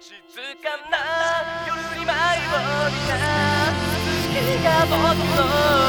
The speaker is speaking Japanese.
静かな夜に舞を見た。月が僕の